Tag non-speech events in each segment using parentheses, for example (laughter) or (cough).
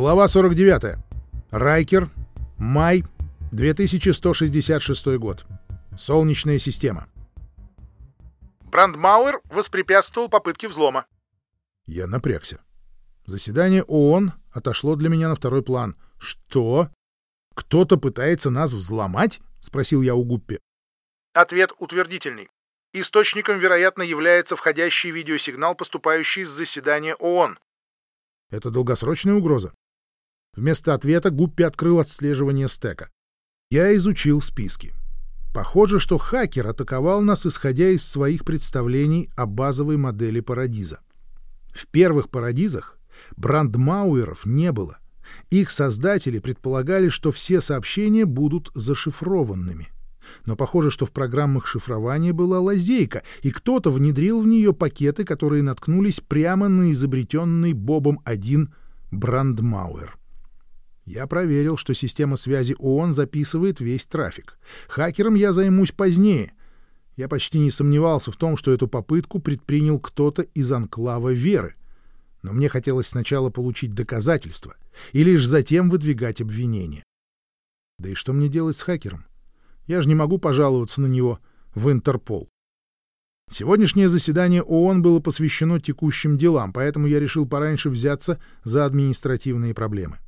Глава 49. Райкер. Май. 2166 год. Солнечная система. Брандмауэр воспрепятствовал попытке взлома. Я напрягся. Заседание ООН отошло для меня на второй план. Что? Кто-то пытается нас взломать? Спросил я у Гуппи. Ответ утвердительный. Источником, вероятно, является входящий видеосигнал, поступающий с заседания ООН. Это долгосрочная угроза. Вместо ответа Гуппи открыл отслеживание стека. Я изучил списки. Похоже, что хакер атаковал нас, исходя из своих представлений о базовой модели Парадиза. В первых Парадизах брандмауэров не было. Их создатели предполагали, что все сообщения будут зашифрованными. Но похоже, что в программах шифрования была лазейка, и кто-то внедрил в нее пакеты, которые наткнулись прямо на изобретенный Бобом-1 брандмауэр. Я проверил, что система связи ООН записывает весь трафик. Хакером я займусь позднее. Я почти не сомневался в том, что эту попытку предпринял кто-то из анклава Веры. Но мне хотелось сначала получить доказательства и лишь затем выдвигать обвинения. Да и что мне делать с хакером? Я же не могу пожаловаться на него в Интерпол. Сегодняшнее заседание ООН было посвящено текущим делам, поэтому я решил пораньше взяться за административные проблемы.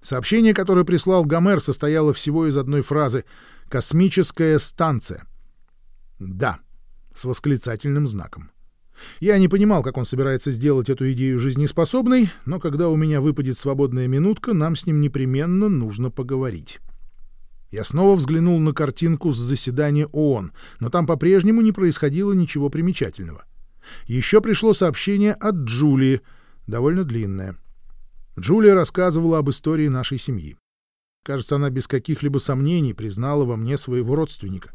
Сообщение, которое прислал Гомер, состояло всего из одной фразы «Космическая станция». «Да», с восклицательным знаком. Я не понимал, как он собирается сделать эту идею жизнеспособной, но когда у меня выпадет свободная минутка, нам с ним непременно нужно поговорить. Я снова взглянул на картинку с заседания ООН, но там по-прежнему не происходило ничего примечательного. Еще пришло сообщение от Джулии, довольно длинное. Джулия рассказывала об истории нашей семьи. Кажется, она без каких-либо сомнений признала во мне своего родственника.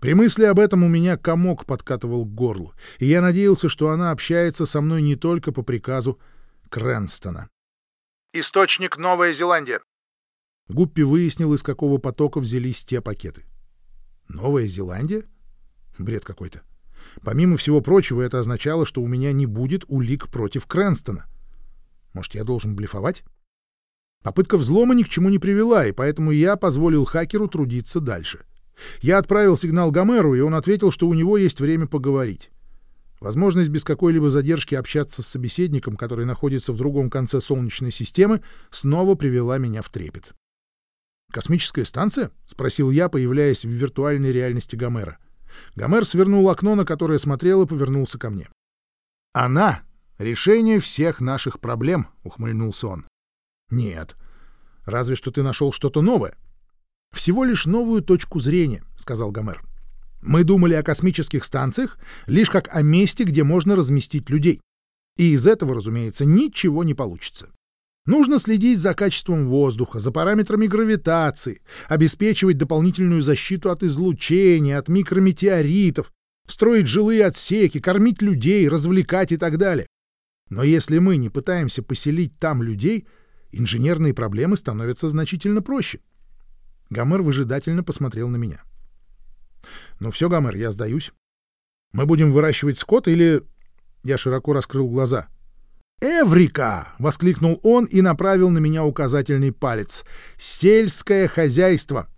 При мысли об этом у меня комок подкатывал к горлу, и я надеялся, что она общается со мной не только по приказу Крэнстона. Источник Новая Зеландия. Гуппи выяснил, из какого потока взялись те пакеты. Новая Зеландия? Бред какой-то. Помимо всего прочего, это означало, что у меня не будет улик против Крэнстона. Может, я должен блефовать? Попытка взлома ни к чему не привела, и поэтому я позволил хакеру трудиться дальше. Я отправил сигнал Гомеру, и он ответил, что у него есть время поговорить. Возможность без какой-либо задержки общаться с собеседником, который находится в другом конце Солнечной системы, снова привела меня в трепет. «Космическая станция?» — спросил я, появляясь в виртуальной реальности Гомера. Гомер свернул окно, на которое смотрел, и повернулся ко мне. «Она — решение всех наших проблем», — ухмыльнулся он. «Нет. Разве что ты нашел что-то новое». «Всего лишь новую точку зрения», — сказал Гомер. «Мы думали о космических станциях лишь как о месте, где можно разместить людей. И из этого, разумеется, ничего не получится. Нужно следить за качеством воздуха, за параметрами гравитации, обеспечивать дополнительную защиту от излучения, от микрометеоритов, строить жилые отсеки, кормить людей, развлекать и так далее. Но если мы не пытаемся поселить там людей, инженерные проблемы становятся значительно проще. Гомер выжидательно посмотрел на меня. «Ну все, Гомер, я сдаюсь. Мы будем выращивать скот или...» Я широко раскрыл глаза. «Эврика!» — воскликнул он и направил на меня указательный палец. «Сельское хозяйство!»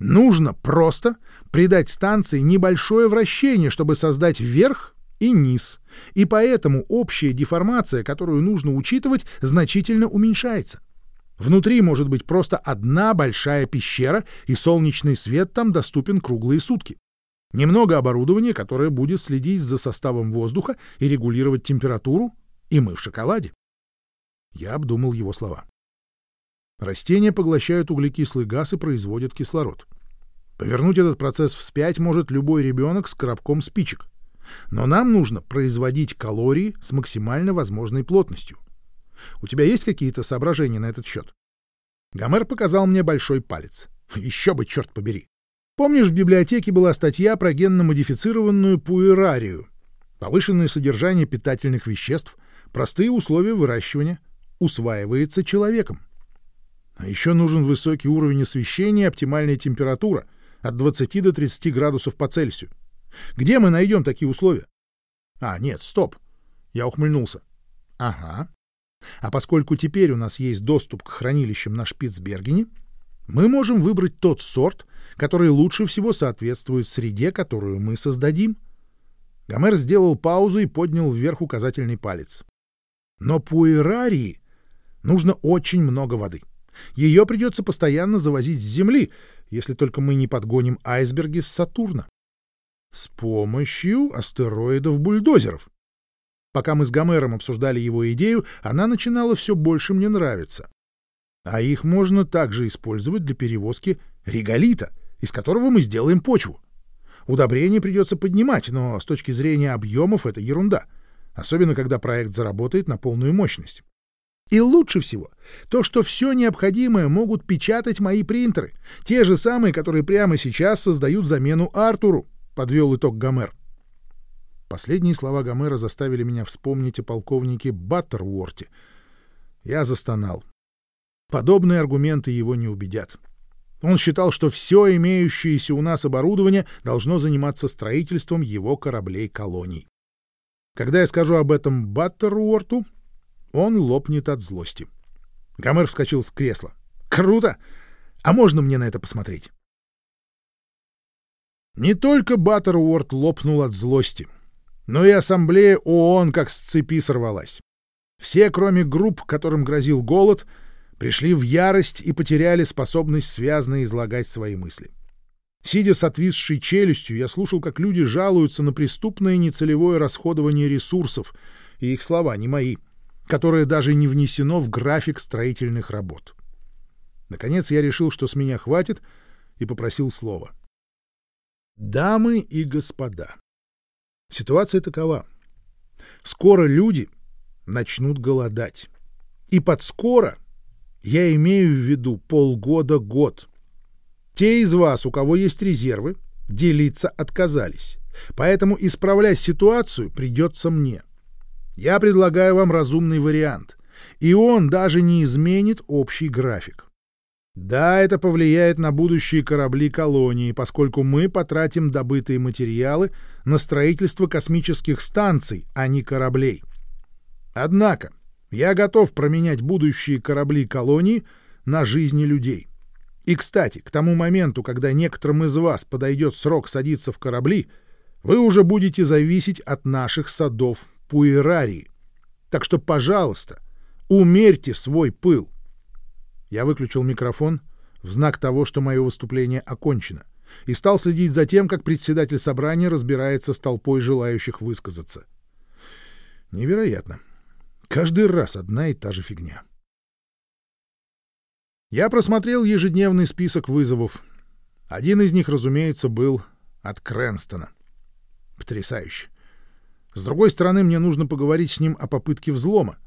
Нужно просто придать станции небольшое вращение, чтобы создать верх и низ. И поэтому общая деформация, которую нужно учитывать, значительно уменьшается. Внутри может быть просто одна большая пещера, и солнечный свет там доступен круглые сутки. Немного оборудования, которое будет следить за составом воздуха и регулировать температуру, и мы в шоколаде. Я обдумал его слова. Растения поглощают углекислый газ и производят кислород. Повернуть этот процесс вспять может любой ребенок с коробком спичек. Но нам нужно производить калории с максимально возможной плотностью. У тебя есть какие-то соображения на этот счет? Гомер показал мне большой палец. Еще бы, черт побери. Помнишь, в библиотеке была статья про генно-модифицированную пуэрарию? Повышенное содержание питательных веществ, Простые условия выращивания усваивается человеком. А еще нужен высокий уровень освещения и оптимальная температура от 20 до 30 градусов по Цельсию. Где мы найдем такие условия? А, нет, стоп. Я ухмыльнулся. Ага. А поскольку теперь у нас есть доступ к хранилищам на Шпицбергене, мы можем выбрать тот сорт, который лучше всего соответствует среде, которую мы создадим. Гомер сделал паузу и поднял вверх указательный палец. Но пуэрарии нужно очень много воды. Ее придется постоянно завозить с Земли, если только мы не подгоним айсберги с Сатурна. С помощью астероидов-бульдозеров. Пока мы с Гомером обсуждали его идею, она начинала все больше мне нравиться. А их можно также использовать для перевозки реголита, из которого мы сделаем почву. Удобрение придется поднимать, но с точки зрения объемов это ерунда, особенно когда проект заработает на полную мощность. И лучше всего то, что все необходимое могут печатать мои принтеры, те же самые, которые прямо сейчас создают замену Артуру, — подвел итог Гомер. Последние слова Гомера заставили меня вспомнить о полковнике Баттерворте. Я застонал. Подобные аргументы его не убедят. Он считал, что все имеющееся у нас оборудование должно заниматься строительством его кораблей-колоний. Когда я скажу об этом Баттеруорту, он лопнет от злости. Гомер вскочил с кресла. «Круто! А можно мне на это посмотреть?» Не только Баттеруорт лопнул от злости, но и ассамблея ООН как с цепи сорвалась. Все, кроме групп, которым грозил голод, пришли в ярость и потеряли способность связно излагать свои мысли. Сидя с отвисшей челюстью, я слушал, как люди жалуются на преступное нецелевое расходование ресурсов, и их слова не мои, которое даже не внесено в график строительных работ. Наконец я решил, что с меня хватит, и попросил слова. Дамы и господа, ситуация такова. Скоро люди начнут голодать. И под «скоро» Я имею в виду полгода-год. Те из вас, у кого есть резервы, делиться отказались. Поэтому исправлять ситуацию придется мне. Я предлагаю вам разумный вариант. И он даже не изменит общий график. Да, это повлияет на будущие корабли колонии, поскольку мы потратим добытые материалы на строительство космических станций, а не кораблей. Однако я готов променять будущие корабли колонии на жизни людей. И, кстати, к тому моменту, когда некоторым из вас подойдет срок садиться в корабли, вы уже будете зависеть от наших садов Пуэрарии. Так что, пожалуйста, умерьте свой пыл. Я выключил микрофон в знак того, что мое выступление окончено, и стал следить за тем, как председатель собрания разбирается с толпой желающих высказаться. Невероятно. Каждый раз одна и та же фигня. Я просмотрел ежедневный список вызовов. Один из них, разумеется, был от Крэнстона. Потрясающе. С другой стороны, мне нужно поговорить с ним о попытке взлома.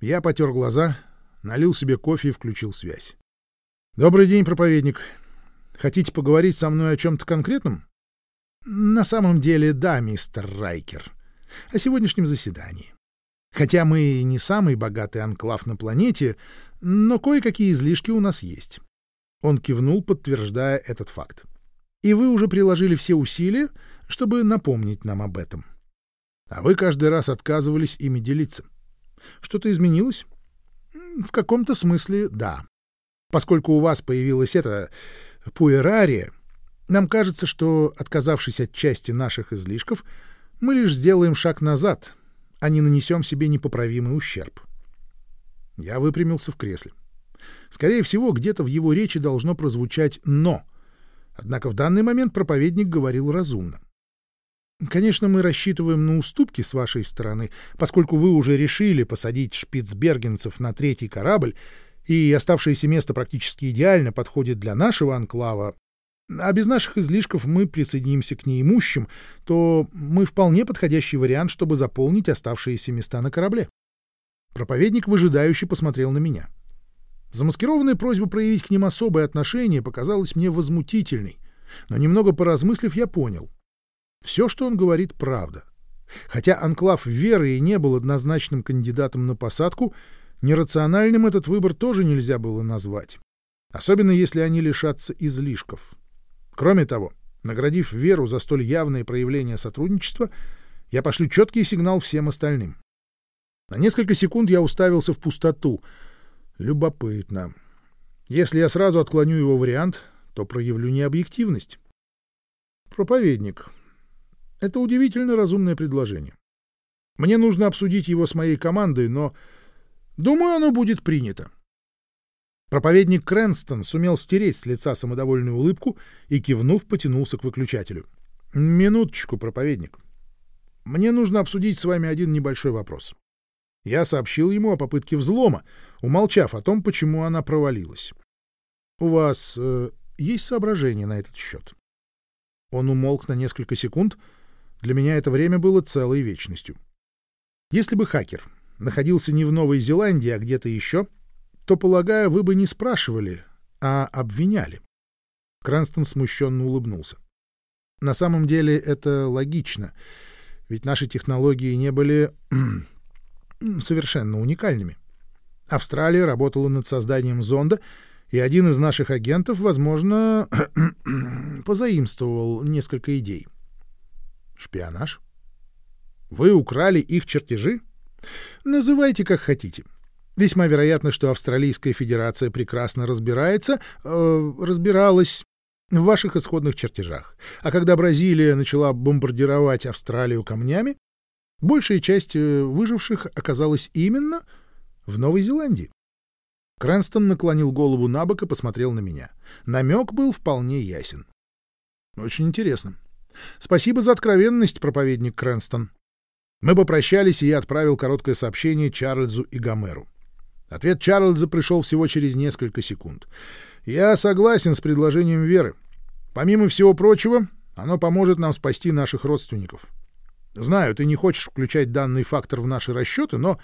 Я потер глаза, налил себе кофе и включил связь. «Добрый день, проповедник. Хотите поговорить со мной о чем-то конкретном?» «На самом деле, да, мистер Райкер. О сегодняшнем заседании. Хотя мы не самый богатый анклав на планете, но кое-какие излишки у нас есть. Он кивнул, подтверждая этот факт. И вы уже приложили все усилия, чтобы напомнить нам об этом. А вы каждый раз отказывались ими делиться. Что-то изменилось? В каком-то смысле да. Поскольку у вас появилась эта пуэрария, нам кажется, что, отказавшись от части наших излишков, мы лишь сделаем шаг назад — а не нанесем себе непоправимый ущерб. Я выпрямился в кресле. Скорее всего, где-то в его речи должно прозвучать «но». Однако в данный момент проповедник говорил разумно. Конечно, мы рассчитываем на уступки с вашей стороны, поскольку вы уже решили посадить шпицбергенцев на третий корабль, и оставшееся место практически идеально подходит для нашего анклава, а без наших излишков мы присоединимся к неимущим, то мы вполне подходящий вариант, чтобы заполнить оставшиеся места на корабле. Проповедник выжидающе посмотрел на меня. Замаскированная просьба проявить к ним особое отношение показалась мне возмутительной, но немного поразмыслив, я понял. Все, что он говорит, правда. Хотя анклав веры и не был однозначным кандидатом на посадку, нерациональным этот выбор тоже нельзя было назвать. Особенно если они лишатся излишков. Кроме того, наградив Веру за столь явное проявление сотрудничества, я пошлю четкий сигнал всем остальным. На несколько секунд я уставился в пустоту. Любопытно. Если я сразу отклоню его вариант, то проявлю необъективность. Проповедник. Это удивительно разумное предложение. Мне нужно обсудить его с моей командой, но, думаю, оно будет принято. Проповедник Крэнстон сумел стереть с лица самодовольную улыбку и, кивнув, потянулся к выключателю. «Минуточку, проповедник. Мне нужно обсудить с вами один небольшой вопрос». Я сообщил ему о попытке взлома, умолчав о том, почему она провалилась. «У вас э, есть соображения на этот счет?» Он умолк на несколько секунд. Для меня это время было целой вечностью. Если бы хакер находился не в Новой Зеландии, а где-то еще, то, полагаю, вы бы не спрашивали, а обвиняли. Кранстон смущенно улыбнулся. На самом деле это логично, ведь наши технологии не были (clears throat) совершенно уникальными. Австралия работала над созданием зонда, и один из наших агентов, возможно, (clears throat) позаимствовал несколько идей. Шпионаж? Вы украли их чертежи? Называйте как хотите. Весьма вероятно, что Австралийская Федерация прекрасно разбирается, э, разбиралась в ваших исходных чертежах. А когда Бразилия начала бомбардировать Австралию камнями, большая часть э, выживших оказалась именно в Новой Зеландии. Крэнстон наклонил голову на бок и посмотрел на меня. Намек был вполне ясен. Очень интересно. Спасибо за откровенность, проповедник Крэнстон. Мы попрощались, и я отправил короткое сообщение Чарльзу и Гомеру. Ответ Чарльза пришел всего через несколько секунд. «Я согласен с предложением Веры. Помимо всего прочего, оно поможет нам спасти наших родственников. Знаю, ты не хочешь включать данный фактор в наши расчеты, но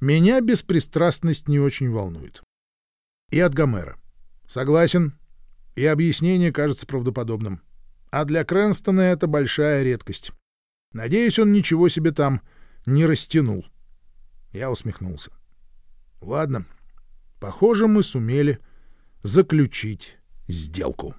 меня беспристрастность не очень волнует». И от Гомера. «Согласен, и объяснение кажется правдоподобным. А для Крэнстона это большая редкость. Надеюсь, он ничего себе там не растянул». Я усмехнулся. Ладно, похоже, мы сумели заключить сделку.